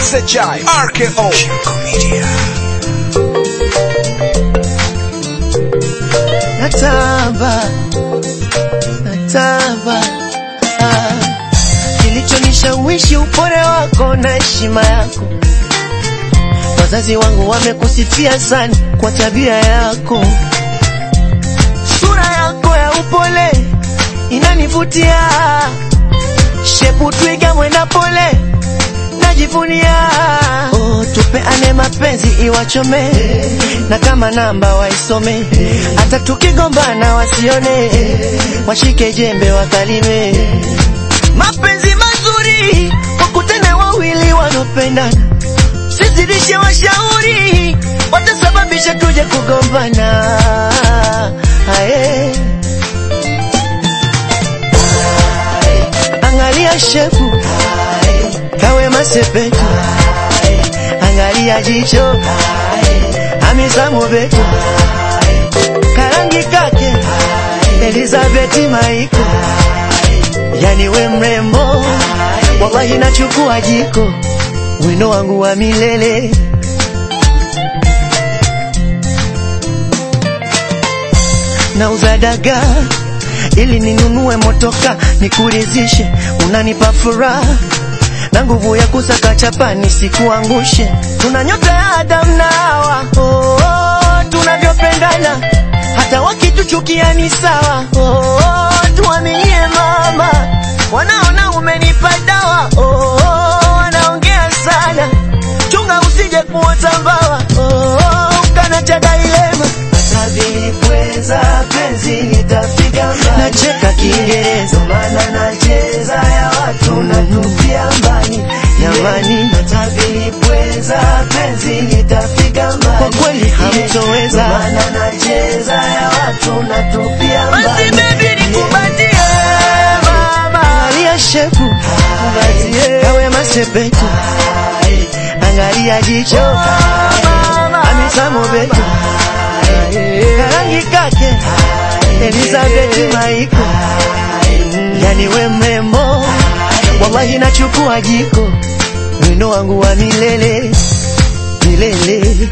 SHI RKO Media natamba natamba ah. kilichonishawishi upole wako na heshima yako. Wazazi wangu wamekusifia sana kwa tabia yako. Sura yako ya upole inanivutia najivunia oh, tupeane mapenzi iwachome. Na kama namba waisome hata tukigombana wasione. Washike jembe wakalime mapenzi mazuri wakutane wawili wanopendana sizidishe washauri watasababisha tuje kugombana. Aye. angalia shefu kawe masepetu angalia jicho. Amizamu betu karangi kake. Elizabeth maiko. Yani we mrembo. Wallahi nachukua jiko. Wino wangu wa milele. Na uzadaga ili ninunue motoka nikurizishe, unanipa furaha na nguvu ya kusaka chapa nisikuangushe. Tuna nyota ya Adamu na Hawa, oh, oh, tunavyopendana hata wakituchukia ni sawa. Oh, oh, tuaminie mama, wanaona umenipa dawa. Oh, oh, wanaongea sana, chunga usije kuota mbawa. Oh, oh, ukanacha dailema hata vilipweza penzi litafika mbali. Nacheka Kiingereza maana jamani, hata vilipweza penzi litafika mbali. Kwa kweli hamtoweza. Maana nacheza ya watu na tupia mbali. Basi baby nikubatie mama, angalia shepu. Kumbatie, kawe masepetu, angalia jicho. Mama, amisamo betu. Karangi kake. Elizabeth Maiko, yani we mrembo, wallahi nachukua jiko, wino wangu wa milele milele.